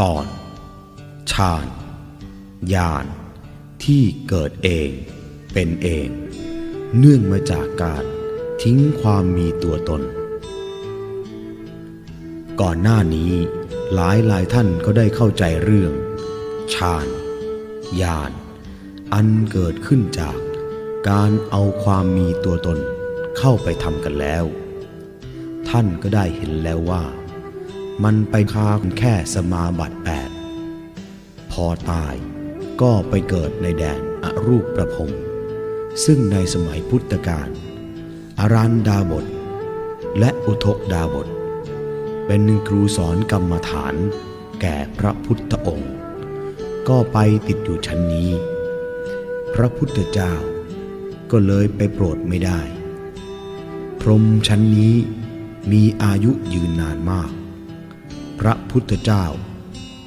ตอนฌานญาณที่เกิดเองเป็นเอง เนื่องมาจากการทิ้งความมีตัวตน ก่อนหน้านี้หลายหลายท่านก็ได้เข้าใจเรื่องฌานญาณอันเกิดขึ้นจากการเอาความมีตัวตนเข้าไปทำกันแล้ว ท่านก็ได้เห็นแล้วว่า มันไปคาแค่สมาบัติแปดพอตายก็ไปเกิดในแดนอรูปประพงซึ่งในสมัยพุทธกาลอารันดาบท และอุทกดาบท เป็นหนึ่งครูสอนกรรมฐานแก่พระพุทธองค์ ก็ไปติดอยู่ชั้นนี้ พระพุทธเจ้าก็เลยไปโปรดไม่ได้ พรมชั้นนี้มีอายุยืนนานมาก ระพุทธเจ้า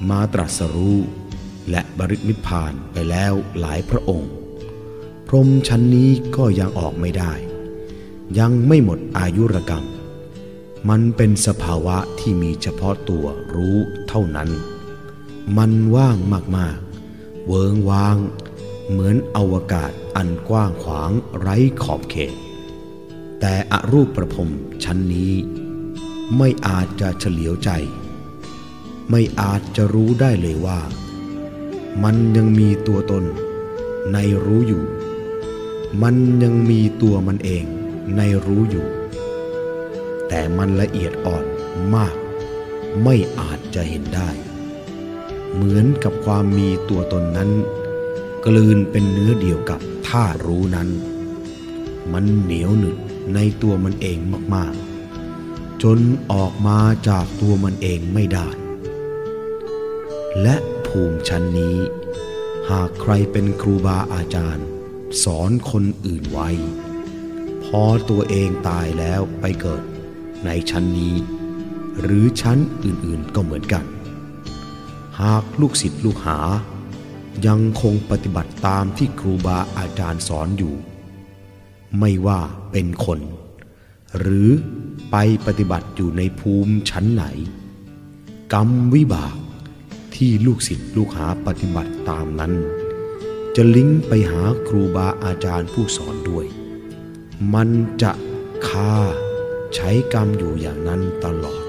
มาตรัสรู้ และบรินิพพานไปแล้วหลายพระองค์ พรหมชั้นนี้ก็ยังออกไม่ได้ ยังไม่หมดอายุรกรรม มันเป็นสภาวะที่มีเฉพาะตัวรู้เท่านั้น มันว่างมากๆ เวิงว้าง เหมือนอวกาศอันกว้างขวางไร้ขอบเขต แต่อรูปประพรมชั้นนี้ไม่อาจจะเฉลียวใจ ไม่อาจจะรู้ได้เลยว่า มันยังมีตัวตนในรู้อยู่ มันยังมีตัวมันเองในรู้อยู่ แต่มันละเอียดอ่อนมาก ไม่อาจจะเห็นได้ เหมือนกับความมีตัวตนนั้น กลืนเป็นเนื้อเดียวกับท่ารู้นั้น มันเหนียวหนึบในตัวมันเองมากๆ จนออกมาจากตัวมันเองไม่ได้ และภูมิชั้นนี้ หากใครเป็นครูบาอาจารย์ สอนคนอื่นไว้ พอตัวเองตายแล้วไปเกิดในชั้นนี้ หรือชั้นอื่นๆก็เหมือนกัน หากลูกศิษย์ลูกหา ยังคงปฏิบัติตามที่ครูบาอาจารย์สอนอยู่ ไม่ว่าเป็นคน หรือไปปฏิบัติอยู่ในภูมิชั้นไหน กรรมวิบาก ที่ลูกศิษย์ลูกหาปฏิบัติตามนั้น จะลิงก์ไปหาครูบาอาจารย์ผู้สอนด้วย มันจะคาใช้กรรมอยู่อย่างนั้นตลอด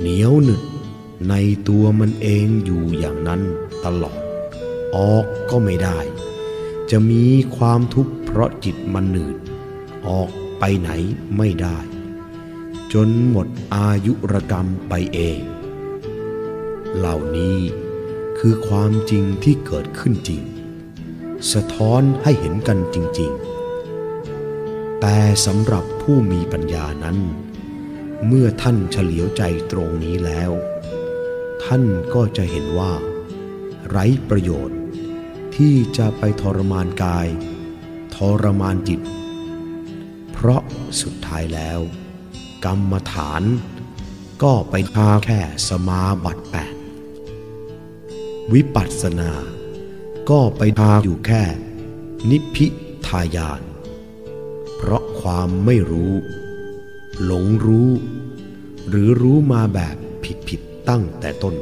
เหนียวหนึบในตัวมันเองอยู่อย่างนั้นตลอด ออกก็ไม่ได้ จะมีความทุกข์เพราะจิตมันหนืด ออกไปไหนไม่ได้ จนหมดอายุรกรรมไปเอง เหล่านี้คือความจริงที่เกิดขึ้นจริง สะท้อนให้เห็นกันจริง ๆ แต่สำหรับผู้มีปัญญานั้น เมื่อท่านเฉลียวใจตรงนี้แล้ว ท่านก็จะเห็นว่า ไร้ประโยชน์ที่จะไปทรมานกาย ทรมานจิต เพราะสุดท้ายแล้ว กรรมฐานก็ไปพาแค่สมาบัติแปด วิปัสสนา ก็ไปพาอยู่แค่ นิพิทายาน เพราะความไม่รู้ หลงรู้ หรือรู้มาแบบผิดๆตั้งแต่ต้น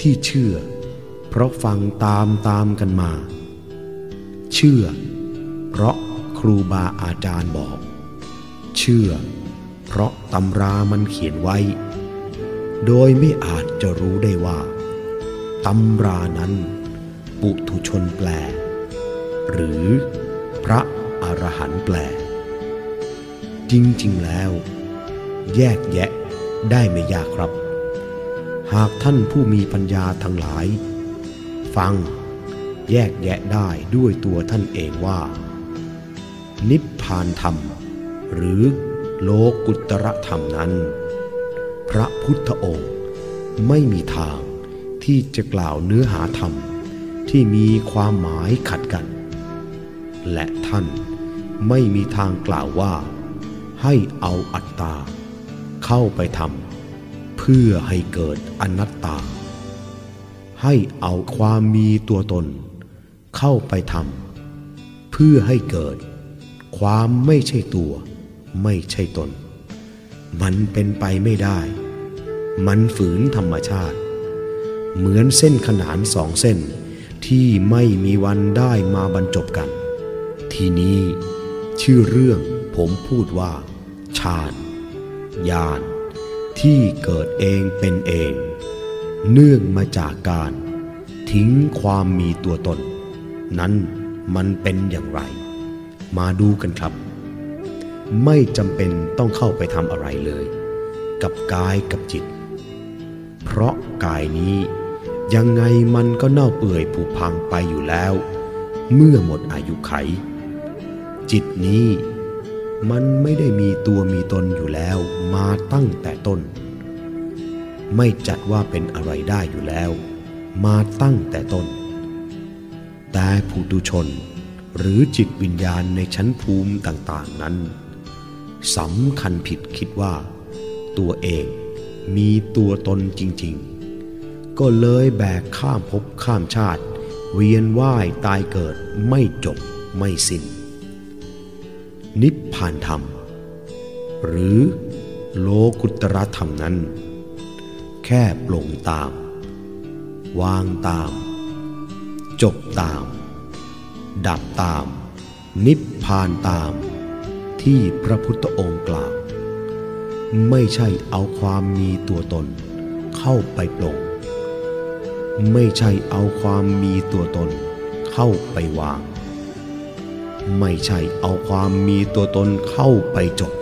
ที่เชื่อ เพราะฟังตามตามกันมา เชื่อ เพราะครูบาอาจารย์บอก เชื่อ เพราะตำรามันเขียนไว้ โดยไม่อาจจะรู้ได้ว่า ตำรานั้น ปุถุชนแปล หรือพระอรหันต์แปล จริงๆแล้ว แยกแยะได้ไม่ยากครับ หากท่านผู้มีปัญญาทั้งหลาย ฟังแยกแยะได้ด้วยตัวท่านเองว่า นิพพานธรรม หรือโลกุตระธรรมนั้น พระพุทธองค์ไม่มีทาง ที่จะกล่าวเนื้อหาธรรมที่มีความหมายขัดกัน และท่านไม่มีทางกล่าวว่า ให้เอาอัตตา เข้าไปทำเพื่อให้เกิดอนัตตา ให้เอาความมีตัวตน เข้าไปทำเพื่อให้เกิด ความไม่ใช่ตัว ไม่ใช่ตน มันเป็นไปไม่ได้ มันฝืนธรรมชาติ เหมือนเส้นขนานสองเส้น ที่ไม่มีวันได้มาบรรจบกัน ทีนี้ ชื่อเรื่องผมพูดว่าฌานญาณที่เกิดเองเป็นเอง เนื่องมาจากการ ทิ้งความมีตัวตน นั้นมันเป็นอย่างไร มาดูกันครับ ไม่จำเป็นต้องเข้าไปทำอะไรเลย กับกายกับจิต เพราะกายนี้ ยังไงมันก็เน่าเปื่อยผุพังไปอยู่แล้ว เมื่อหมดอายุไข จิตนี้มันไม่ได้มีตัวมีตนอยู่แล้วมาตั้งแต่ต้น ไม่จัดว่าเป็นอะไรได้อยู่แล้ว มาตั้งแต่ต้น แต่ผู้ตุชนหรือจิตวิญญาณในชั้นภูมิต่างๆนั้นสำคัญผิดคิดว่า ตัวเองมีตัวตนจริง ๆ ก็เลยแบกข้ามภพข้ามชาติ เวียนว่ายตายเกิดไม่จบไม่สิน้น นิพพานธรรม หรือโลกุตรธรรมนั้น แค่ปลงตาม วางตาม จบตาม ดับตาม นิพพานตาม ที่พระพุทธองค์กล่าว ไม่ใช่เอาความมีตัวตนเข้าไปปลง ไม่ใช่เอาความมีตัวตนเข้าไปวาง ไม่ใช่เอาความมีตัวตนเข้าไปจบ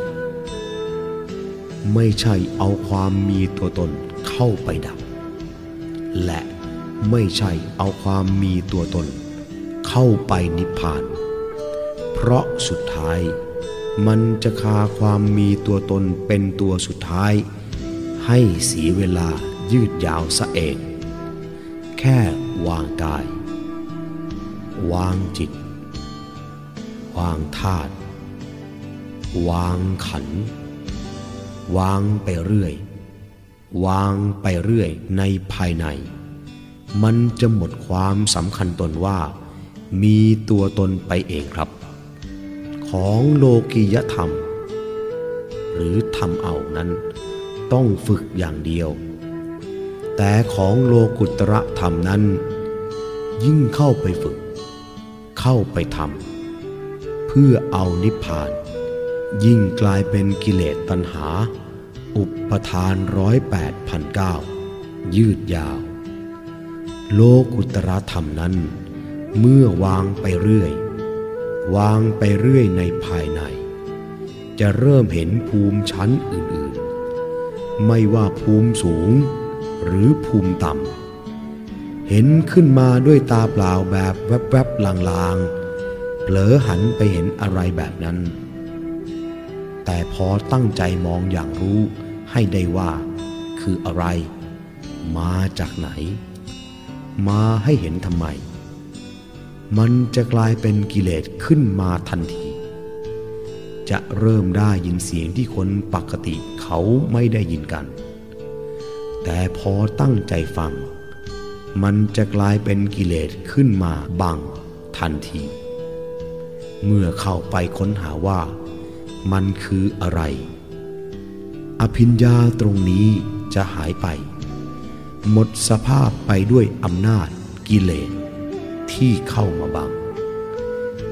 ไม่ใช่เอาความมีตัวตนเข้าไปดับ และไม่ใช่เอาความมีตัวตนเข้าไปนิพพาน เพราะสุดท้ายมันจะคาความมีตัวตนเป็นตัวสุดท้าย ให้เสียเวลายืดยาวซะเอง แค่วางกาย วางจิต วางธาตุวางขัน วางไปเรื่อย วางไปเรื่อยในภายใน มันจะหมดความสำคัญตนว่า มีตัวตนไปเองครับ ของโลกียธรรม หรือทำเอานั้น ต้องฝึกอย่างเดียว แต่ของโลกุตระธรรมนั้น ยิ่งเข้าไปฝึก เข้าไปทำเพื่อเอานิพพาน ยิ่งกลายเป็นกิเลสตัณหา อุปทานร้อยแปดพันเก้ายืดยาว โลกุตระธรรมนั้น เมื่อวางไปเรื่อย วางไปเรื่อยในภายใน จะเริ่มเห็นภูมิชั้นอื่นๆ ไม่ว่าภูมิสูง หรือภูมิต่ำ เห็นขึ้นมาด้วยตาเปล่าแบบแวบๆลางๆ เผลอหันไปเห็นอะไรแบบนั้น แต่พอตั้งใจมองอย่างรู้ให้ได้ว่าคืออะไร มาจากไหน มาให้เห็นทำไม มันจะกลายเป็นกิเลสขึ้นมาทันที จะเริ่มได้ยินเสียงที่คนปกติเขาไม่ได้ยินกัน แต่พอตั้งใจฟัง มันจะกลายเป็นกิเลสขึ้นมาบังทันที เมื่อเข้าไปค้นหาว่า มันคืออะไร อภิญญาตรงนี้จะหายไป หมดสภาพไปด้วยอำนาจกิเลสที่เข้ามาบัง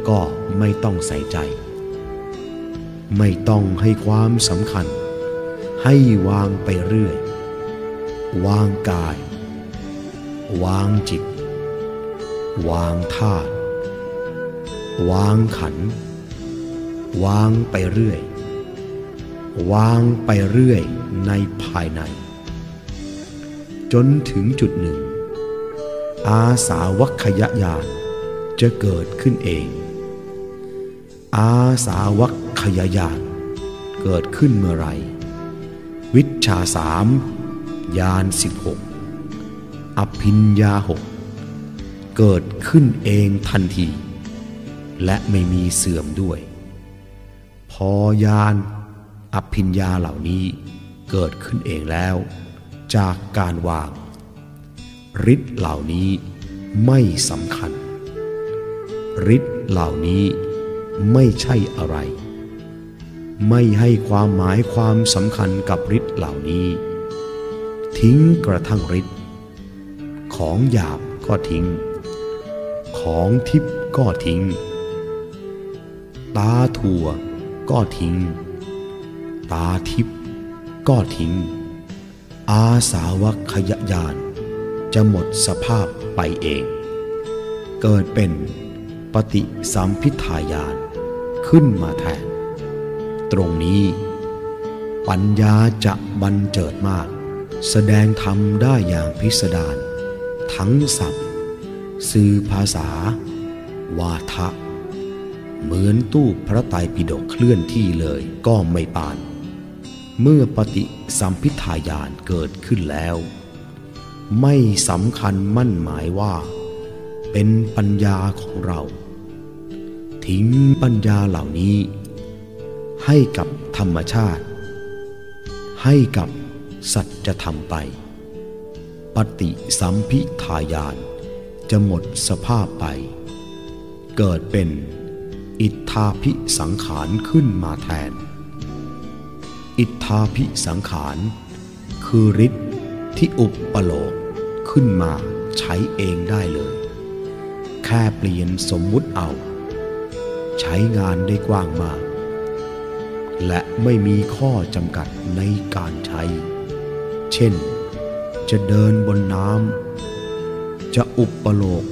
ก็ไม่ต้องใส่ใจ ไม่ต้องให้ความสำคัญ ให้วางไปเรื่อย วางกาย วางจิต วางธาตุวางขัน วางไปเรื่อย วางไปเรื่อยในภายใน จนถึงจุดหนึ่ง อาสาวัคยญาณจะเกิดขึ้นเอง อาสาวัคยญาณเกิดขึ้นเมื่อไร วิชาสาม ญาณสิบหกอภิญญาหกเกิดขึ้นเองทันที และไม่มีเสื่อมด้วย พอยานอภิญญาเหล่านี้เกิดขึ้นเองแล้ว จากการวางฤทธิ์เหล่านี้ไม่สำคัญฤทธิ์เหล่านี้ไม่ใช่อะไร ไม่ให้ความหมายความสำคัญกับฤทธิ์เหล่านี้ ทิ้งกระทั่งฤทธิ์ของหยาบก็ทิ้ง ของทิพย์ก็ทิ้ง ตาถั่วก็ทิ้ง ตาทิพย์ก็ทิ้ง อาสาวกขยยานจะหมดสภาพไปเอง เกิดเป็นปฏิสัมพิทายานขึ้นมาแทน ตรงนี้ ปัญญาจะบันเจิดมาก แสดงธรรมได้อย่างพิสดารทั้งศัพท์ สื่อภาษา วาทะ เหมือนตู้พระไตรปิฎกเคลื่อนที่เลยก็ไม่ปาน เมื่อปฏิสัมพิทายานเกิดขึ้นแล้ว ไม่สำคัญมั่นหมายว่า เป็นปัญญาของเรา ทิ้งปัญญาเหล่านี้ ให้กับธรรมชาติ ให้กับ สัจธรรมไป ปฏิสัมพิทายานจะหมดสภาพไป เกิดเป็นอิทธาพิสังขารขึ้นมาแทน อิทธาพิสังขาร คือฤทธิ์ที่อุปปโลกขึ้นมาใช้เองได้เลย แค่เปลี่ยนสมมุติเอา ใช้งานได้กว้างมาก และไม่มีข้อจำกัดในการใช้ เช่น จะเดินบนน้ำจะอุปโลก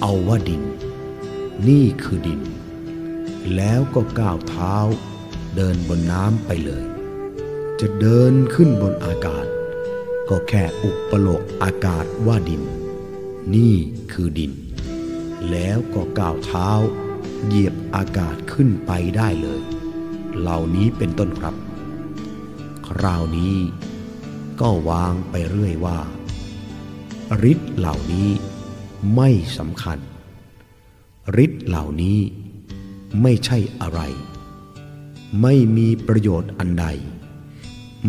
เอาว่าดิน นี่คือดิน แล้วก็ก้าวเท้า เดินบนน้ำไปเลย จะเดินขึ้นบนอากาศ ก็แค่อุปปโลกอากาศว่าดิน นี่คือดิน แล้วก็ก้าวเท้า เหยียบอากาศขึ้นไปได้เลย เหล่านี้เป็นต้นครับ คราวนี้ ก็วางไปเรื่อยว่าฤทธิ์เหล่านี้ไม่สำคัญฤทธิ์เหล่านี้ไม่ใช่อะไร ไม่มีประโยชน์อันใด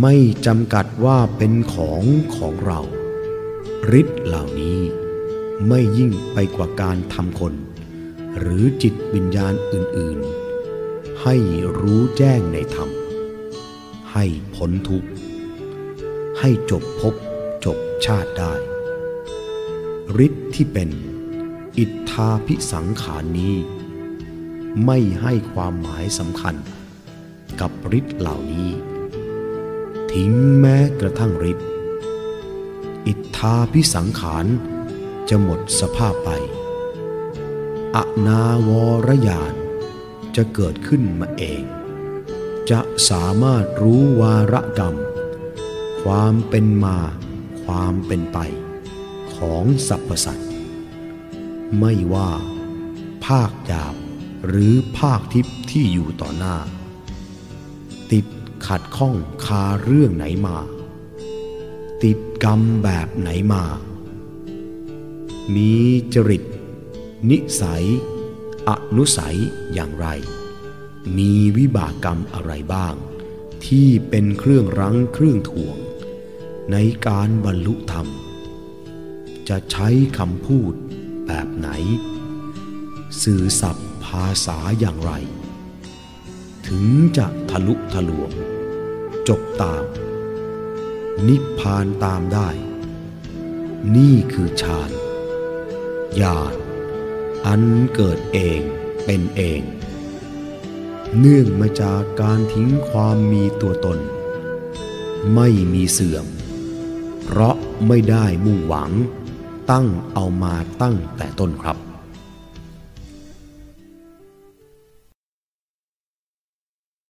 ไม่จำกัดว่าเป็นของของเราฤทธิ์เหล่านี้ไม่ยิ่งไปกว่าการทำคน หรือจิตวิญญาณอื่น ๆ ให้รู้แจ้งในธรรม ให้พ้นทุกข์ ให้จบภพจบชาติได้ฤทธิ์ที่เป็น อิทธาพิสังขารนี้ ไม่ให้ความหมายสำคัญ กับฤทธิ์เหล่านี้ ทิ้งแม้กระทั่งฤทธิ์อิทธาพิสังขารจะหมดสภาพไป อนาวรยานจะเกิดขึ้นมาเอง จะสามารถรู้วาระกรรม ความเป็นมา ความเป็นไป ของสรรพสัตว์ไม่ว่า ภาคหยาบหรือภาคทิพย์ที่อยู่ต่อหน้า ติดขัดข้องคาเรื่องไหนมา ติดกรรมแบบไหนมา มีจริต นิสัย อนุสัยอย่างไร มีวิบากกรรมอะไรบ้าง ที่เป็นเครื่องรั้งเครื่องถ่วง ในการบรรลุธรรม จะใช้คำพูดแบบไหน สื่อสับภาษาอย่างไร ถึงจะทะลุทะลวง จบตาม นิพพานตามได้ นี่คือฌานญาณอันเกิดเองเป็นเอง เนื่องมาจากการทิ้งความมีตัวตน ไม่มีเสื่อม เพราะไม่ได้มุ่งหวัง ตั้งเอามาตั้งแต่ต้นครับ